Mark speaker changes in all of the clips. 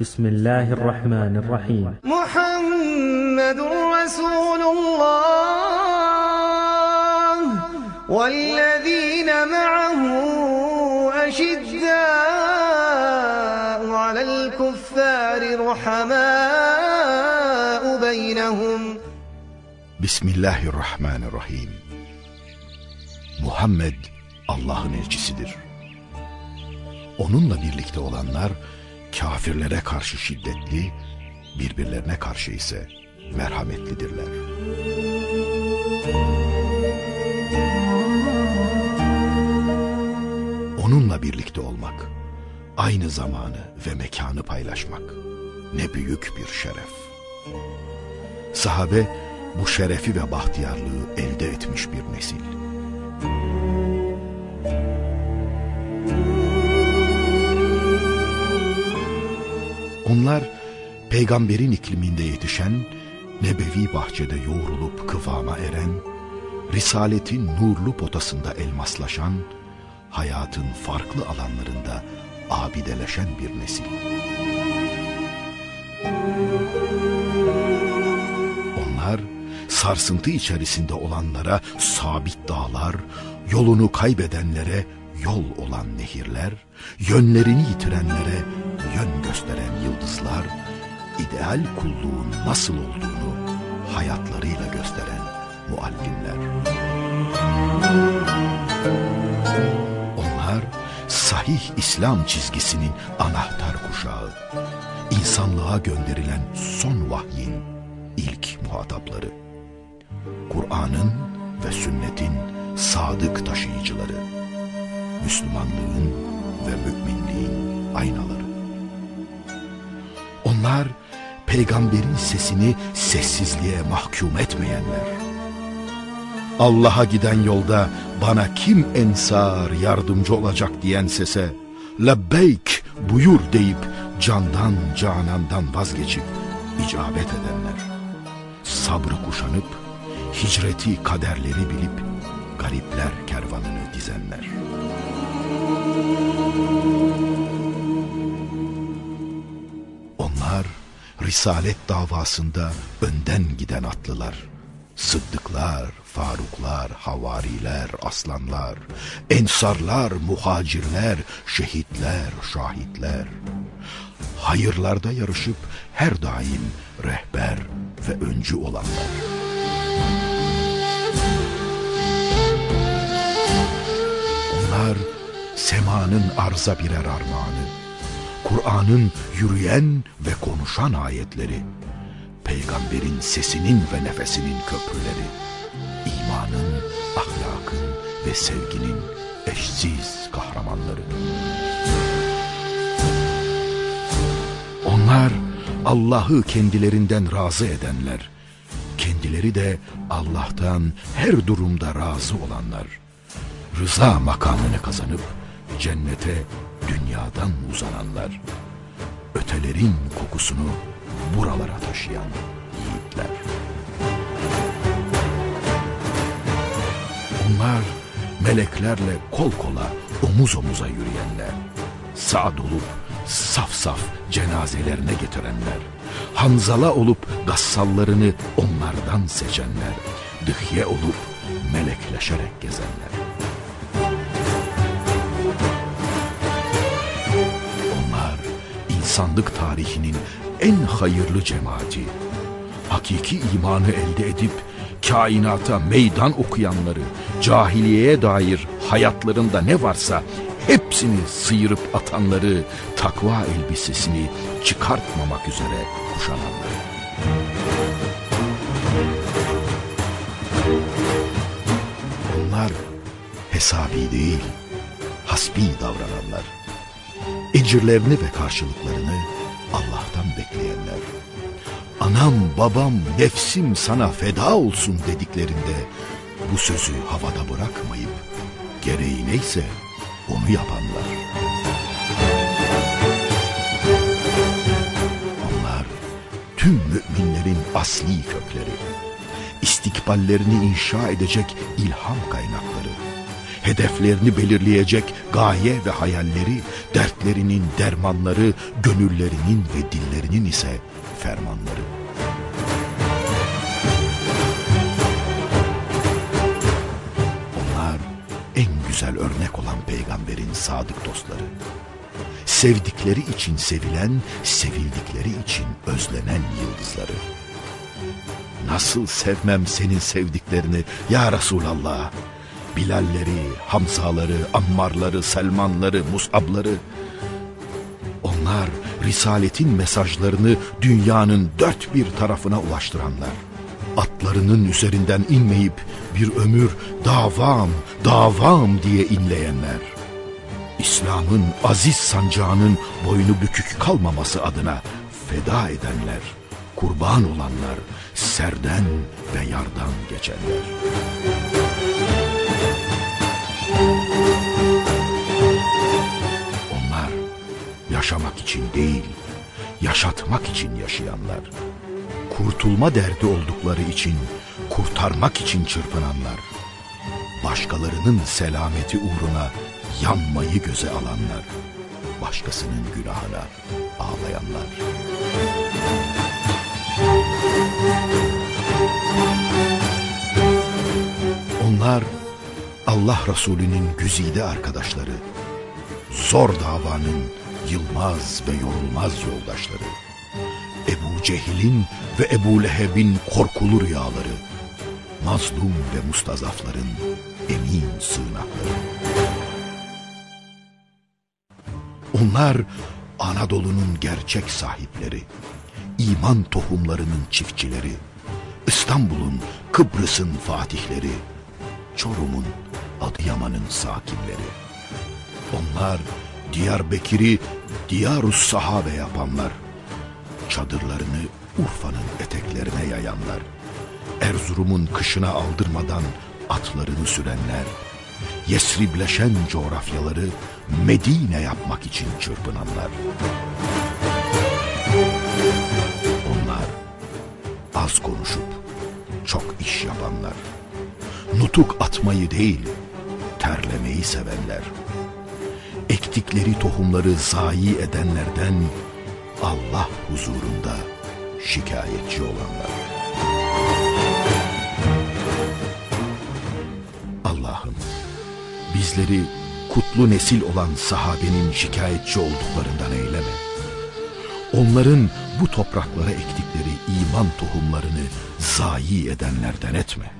Speaker 1: بسم الله الرحمن الرحيم.
Speaker 2: محمد رسول الله والذين معه أشداء على الكفار رحماء بينهم.
Speaker 3: بسم الله الرحمن الرحيم. محمد الله نجسدر onunla birlikte olanlar kafirlere karşı şiddetli, birbirlerine karşı ise merhametlidirler. Onunla birlikte olmak, aynı zamanı ve mekanı paylaşmak ne büyük bir şeref. Sahabe bu şerefi ve bahtiyarlığı elde etmiş bir nesil. Onlar peygamberin ikliminde yetişen, nebevi bahçede yoğrulup kıvama eren, risaletin nurlu potasında elmaslaşan, hayatın farklı alanlarında abideleşen bir nesil. Onlar sarsıntı içerisinde olanlara sabit dağlar, yolunu kaybedenlere yol olan nehirler, yönlerini yitirenlere yön gösteren yıldızlar, ideal kulluğun nasıl olduğunu hayatlarıyla gösteren muallimler. Onlar sahih İslam çizgisinin anahtar kuşağı, insanlığa gönderilen son vahyin ilk muhatapları. Kur'an'ın ve sünnetin sadık taşıyıcıları. Müslümanlığın ve müminliğin aynaları. Onlar peygamberin sesini sessizliğe mahkum etmeyenler. Allah'a giden yolda bana kim ensar yardımcı olacak diyen sese lebbeyk buyur deyip candan canandan vazgeçip icabet edenler. Sabrı kuşanıp hicreti kaderleri bilip garipler kervanını dizenler. Onlar risalet davasında önden giden atlılar. Sıddıklar, faruklar, havariler, aslanlar, ensarlar, muhacirler, şehitler, şahitler. Hayırlarda yarışıp her daim rehber ve öncü olanlar. Semanın arza birer armağanı, Kur'an'ın yürüyen ve konuşan ayetleri, peygamberin sesinin ve nefesinin köprüleri, imanın, ahlakın ve sevginin eşsiz kahramanları. Onlar Allah'ı kendilerinden razı edenler, kendileri de Allah'tan her durumda razı olanlar, rıza makamını kazanıp cennete dünyadan uzananlar, ötelerin kokusunu buralara taşıyan yiğitler. Onlar meleklerle kol kola, omuz omuza yürüyenler, sağ olup saf saf cenazelerine getirenler, Hanzala olup gassallarını onlardan seçenler, dıhye olup melekleşerek gezenler. İnsanlık tarihinin en hayırlı cemaati, hakiki imanı elde edip kainata meydan okuyanları, cahiliyeye dair hayatlarında ne varsa hepsini sıyırıp atanları, takva elbisesini çıkartmamak üzere kuşananları. Onlar hesabi değil, hasbi davrananlar. Ecirlerini ve karşılıklarını Allah'tan bekleyenler. Anam, babam, nefsim sana feda olsun dediklerinde bu sözü havada bırakmayıp gereği neyse onu yapanlar. Onlar tüm müminlerin asli kökleri, istikballerini inşa edecek ilham kaynakları, hedeflerini belirleyecek gaye ve hayalleri, dertlerinin dermanları, gönüllerinin ve dillerinin ise fermanları. Onlar en güzel örnek olan peygamberin sadık dostları. Sevdikleri için sevilen, sevildikleri için özlenen yıldızları. Nasıl sevmem senin sevdiklerini ya Resulallah. Bilalleri, Hamzaları, Ammarları, Selmanları, Musabları. Onlar Risaletin mesajlarını dünyanın dört bir tarafına ulaştıranlar. Atlarının üzerinden inmeyip bir ömür davam, davam diye inleyenler. İslam'ın aziz sancağının boynu bükük kalmaması adına feda edenler, kurban olanlar, serden ve yardan geçenler. Yaşamak için değil, yaşatmak için yaşayanlar. Kurtulma derdi oldukları için, kurtarmak için çırpınanlar. Başkalarının selameti uğruna yanmayı göze alanlar. Başkasının günahına ağlayanlar. Onlar Allah Resulü'nün güzide arkadaşları, zor davanın yılmaz ve yorulmaz yoldaşları, Ebu Cehil'in ve Ebu Leheb'in korkulu rüyaları, mazlum ve mustazafların emin sığınakları. Onlar Anadolu'nun gerçek sahipleri, iman tohumlarının çiftçileri, İstanbul'un, Kıbrıs'ın fatihleri, Çorum'un, Adıyaman'ın sakinleri. Onlar Diyarbekir'i Diyarus Sahabe yapanlar, çadırlarını Urfa'nın eteklerine yayanlar, Erzurum'un kışına aldırmadan atlarını sürenler, Yesribleşen coğrafyaları Medine yapmak için çırpınanlar. Onlar az konuşup çok iş yapanlar. Nutuk atmayı değil, terlemeyi sevenler. Ektikleri tohumları zayi edenlerden Allah huzurunda şikayetçi olanlar. Allah'ım bizleri kutlu nesil olan sahabenin şikayetçi olduklarından eyleme. Onların bu topraklara ektikleri iman tohumlarını zayi edenlerden etme.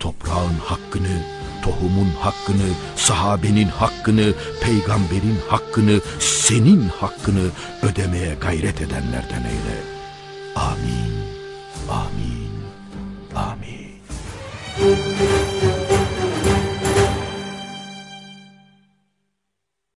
Speaker 3: Toprağın hakkını, tohumun hakkını, sahabenin hakkını, peygamberin hakkını, senin hakkını ödemeye gayret edenlerden eyle. Amin, amin, amin.